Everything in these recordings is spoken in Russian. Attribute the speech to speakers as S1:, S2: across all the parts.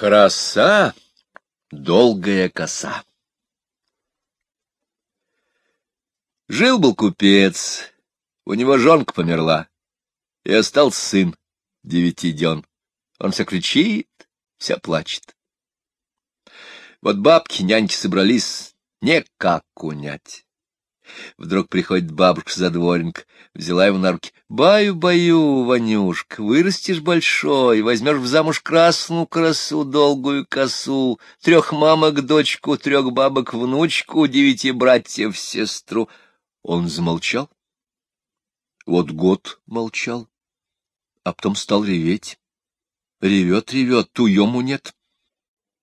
S1: Краса — долгая коса. Жил-был купец, у него жонка померла, и остался сын девяти дён. Он все кричит, все плачет. Вот бабки, няньки собрались, никак унять. Вдруг приходит бабушка за дворник, взяла его на руки. «Баю-баю, Ванюшка, вырастешь большой, возьмешь в замуж красную красу, долгую косу, трех мамок дочку, трех бабок внучку, девяти братьев сестру». Он замолчал. Вот год молчал, а потом стал реветь. Ревет, ревет, туему нет.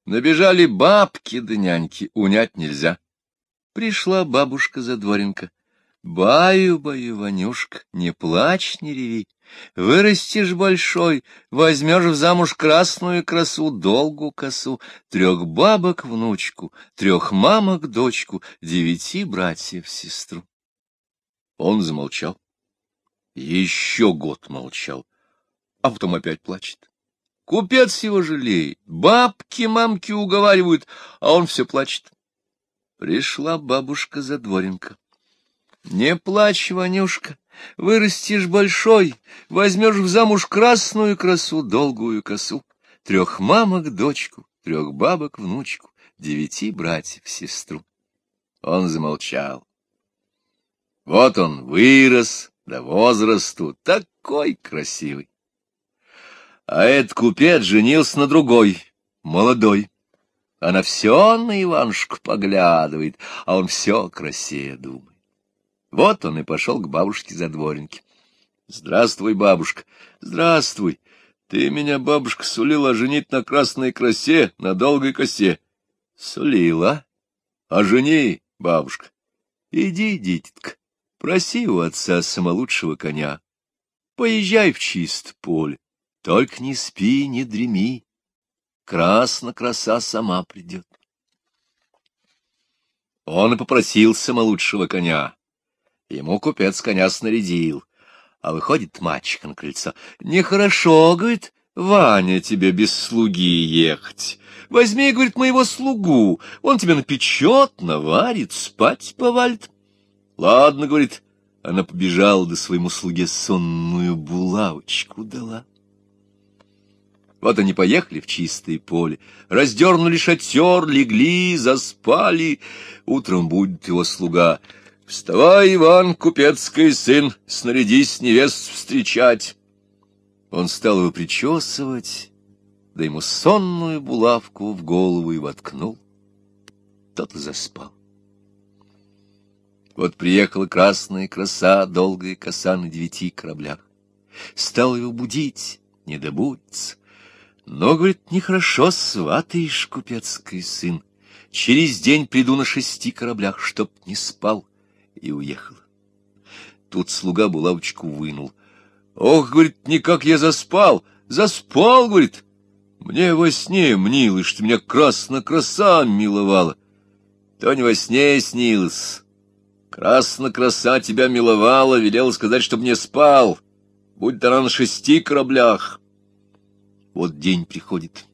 S1: Набежали бабки да няньки, унять нельзя. Пришла бабушка Задворенко. Баю-баю, Ванюшка, не плачь, не реви. Вырастешь большой, возьмешь в замуж красную красу, долгу косу, трех бабок внучку, трех мамок дочку, девяти братьев сестру. Он замолчал. Еще год молчал, а потом опять плачет. Купец его жалеет, бабки, мамки уговаривают, а он все плачет. Пришла бабушка Задворенко. Не плачь, Ванюшка, вырастешь большой, возьмешь в замуж красную красу, долгую косу, трех мамок дочку, трех бабок внучку, девяти братьев сестру. Он замолчал. Вот он вырос до возрасту, такой красивый. А этот купец женился на другой, молодой. Она все на Иванушку поглядывает, а он все красивее думает. Вот он и пошел к бабушке за двореньки. Здравствуй, бабушка. Здравствуй. Ты меня, бабушка, сулила женить на красной красе, на долгой косе. Сулила? А жени, бабушка. Иди, дитятка, проси у отца самолучшего коня. Поезжай в чист поле, только не спи, не дреми, красно краса сама придет. Он и попросил самолучшего коня. Ему купец коня снарядил. А выходит мальчик на крыльцо. Нехорошо, говорит, Ваня, тебе без слуги ехать. Возьми, говорит, моего слугу. Он тебе напечет, наварит, спать повалит. Ладно, говорит, она побежала до своему слуге сонную булавочку дала. Вот они поехали в чистое поле, раздернули шатер, легли, заспали. Утром будет его слуга. «Вставай, Иван, купецкий сын, снарядись невест встречать!» Он стал его причесывать, да ему сонную булавку в голову и воткнул. Тот и заспал. Вот приехала красная краса, долгая коса на девяти кораблях. Стал его будить, не добудется. Но, говорит, нехорошо сватаешь, купецкий сын. Через день приду на шести кораблях, чтоб не спал, и уехал. Тут слуга булавочку вынул. Ох, говорит, никак я заспал, заспал, говорит. Мне во сне мнилось, что меня красно-краса миловала. То не во сне снилось. Красно-краса тебя миловала, велела сказать, чтоб не спал. Будь то на шести кораблях. Вот день приходит.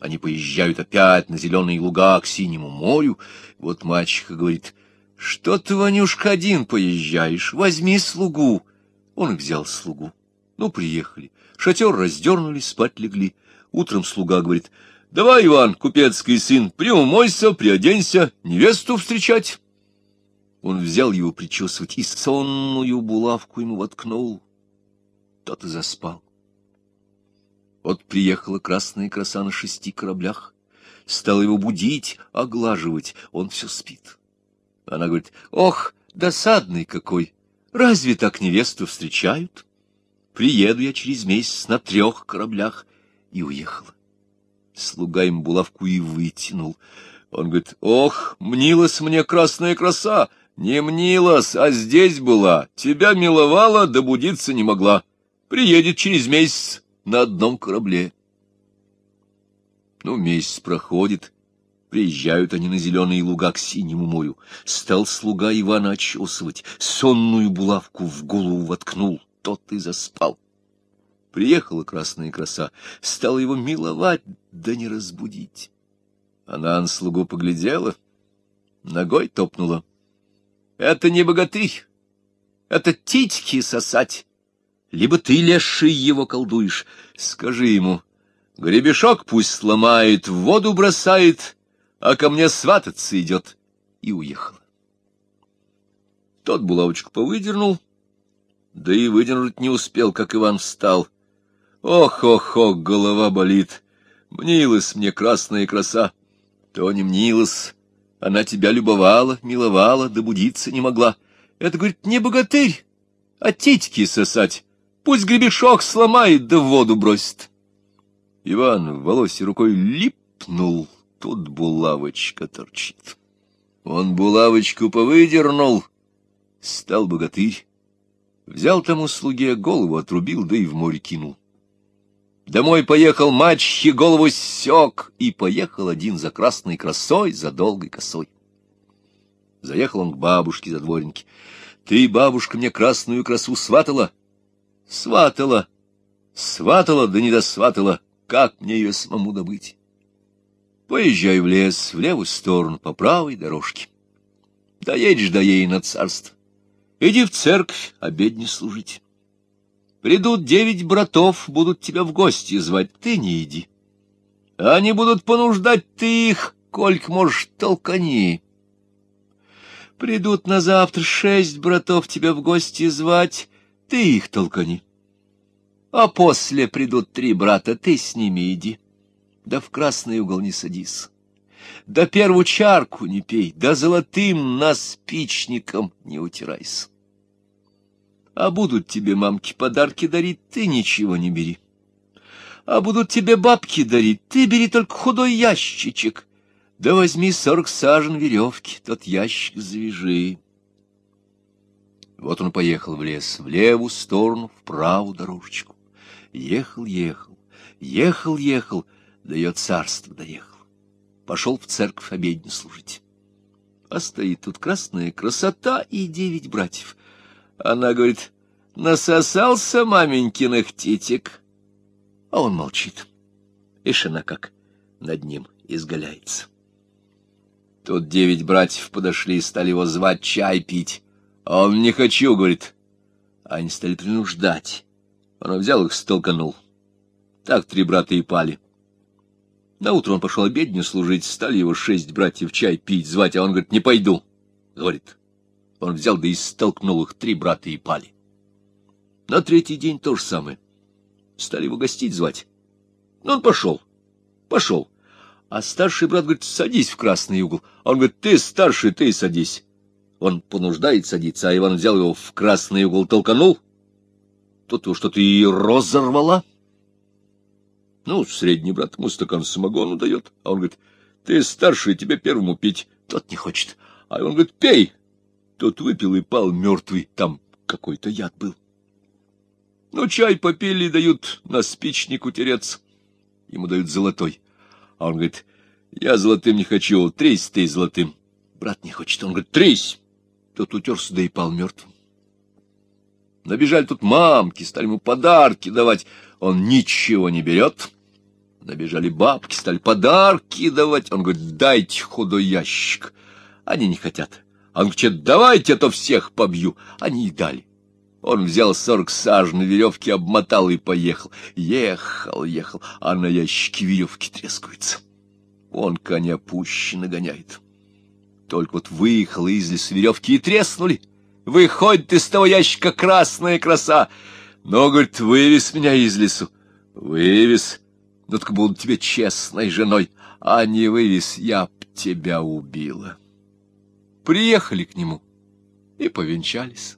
S1: Они поезжают опять на зеленые луга к синему морю. Вот мачеха говорит, что ты, Ванюшка, один поезжаешь, возьми слугу. Он взял слугу. Ну, приехали. Шатер раздернули, спать легли. Утром слуга говорит, давай, Иван, купецкий сын, приумойся, приоденься, невесту встречать. Он взял его причесывать и сонную булавку ему воткнул. Тот и заспал. Вот приехала красная краса на шести кораблях. Стала его будить, оглаживать. Он все спит. Она говорит, ох, досадный какой! Разве так невесту встречают? Приеду я через месяц на трех кораблях. И уехала. Слуга им булавку и вытянул. Он говорит, ох, мнилась мне красная краса. Не мнилась, а здесь была. Тебя миловала, добудиться не могла. Приедет через месяц на одном корабле. Ну, месяц проходит, приезжают они на зеленые луга к синему морю. Стал слуга Ивана очесывать, сонную булавку в голову воткнул, тот и заспал. Приехала красная краса, стала его миловать, да не разбудить. Она на слугу поглядела, ногой топнула. — Это не богатырь, это титьки сосать. Либо ты, леший, его колдуешь. Скажи ему, гребешок пусть сломает, в воду бросает, а ко мне свататься идет. И уехала. Тот булавочку повыдернул, да и выдернуть не успел, как Иван встал. Ох-ох-ох, голова болит. Мнилась мне красная краса. То не мнилась. Она тебя любовала, миловала, добудиться не могла. Это, говорит, не богатырь, а титьки сосать. Пусть гребешок сломает, да в воду бросит. Иван в волосе рукой липнул, тут булавочка торчит. Он булавочку повыдернул, стал богатырь. Взял тому слуге голову, отрубил, да и в море кинул. Домой поехал мачхи, голову сёк, и поехал один за красной красой, за долгой косой. Заехал он к бабушке за двореньки. Ты, бабушка, мне красную красу сватала? Сватала. Сватала, да не досватала. Как мне ее самому добыть? Поезжай в лес, в левую сторону, по правой дорожке. Доедешь до ей на царство. Иди в церковь, обедни служить. Придут девять братов, будут тебя в гости звать, ты не иди. Они будут понуждать ты их, кольк можешь, толкани. Придут на завтра шесть братов тебя в гости звать, ты их толкани. А после придут три брата, ты с ними иди. Да в красный угол не садись. Да первую чарку не пей, да золотым наспичником не утирайся. А будут тебе мамки подарки дарить, ты ничего не бери. А будут тебе бабки дарить, ты бери только худой ящичек. Да возьми сорок сажен веревки, тот ящик завяжи. Вот он поехал в лес, в левую сторону, в правую дорожечку. Ехал, ехал, ехал, ехал, до ее царства доехал. Пошел в церковь обедню служить. А стоит тут красная красота и девять братьев — она говорит, насосался маменькиных титик. А он молчит. Ишь она как над ним изгаляется. Тут девять братьев подошли и стали его звать чай пить. А он не хочу, говорит. Они стали принуждать. Он взял их, столканул. Так три брата и пали. Наутро он пошел обедню служить, стали его шесть братьев чай пить, звать, а он говорит, не пойду. Говорит, он взял да и столкнул их, три брата и пали. На третий день то же самое. Стали его гостить звать. Но он пошел, пошел. А старший брат говорит, садись в красный угол. А он говорит, ты старший, ты садись. Он понуждает садиться, а Иван взял его в красный угол, толканул. Тут его что-то и разорвала. Ну, средний брат ему стакан самогону дает, а он говорит, ты старший, тебе первому пить. Тот не хочет. А он говорит, пей. Тот выпил и пал мертвый, там какой-то яд был. Ну, чай попили, дают на спичник утереться. Ему дают золотой. А он говорит, я золотым не хочу, тресь ты золотым. Брат не хочет, он говорит, тресь. Тот утерся, да и пал мертвым. Набежали тут мамки, стали ему подарки давать. Он ничего не берет. Набежали бабки, стали подарки давать. Он говорит, дайте худой ящик. Они не хотят. Он говорит, давайте, а то всех побью. Они и дали. Он взял сорок саж на веревке, обмотал и поехал. Ехал, ехал, а на ящике веревки трескаются. Он коня пуще нагоняет. Только вот выехал из леса веревки и треснули. Выходит из того ящика красная краса. Но, говорит, вывез меня из лесу. Вывез. Ну, так буду тебе честной женой. А не вывез, я б тебя убила приехали к нему и повенчались.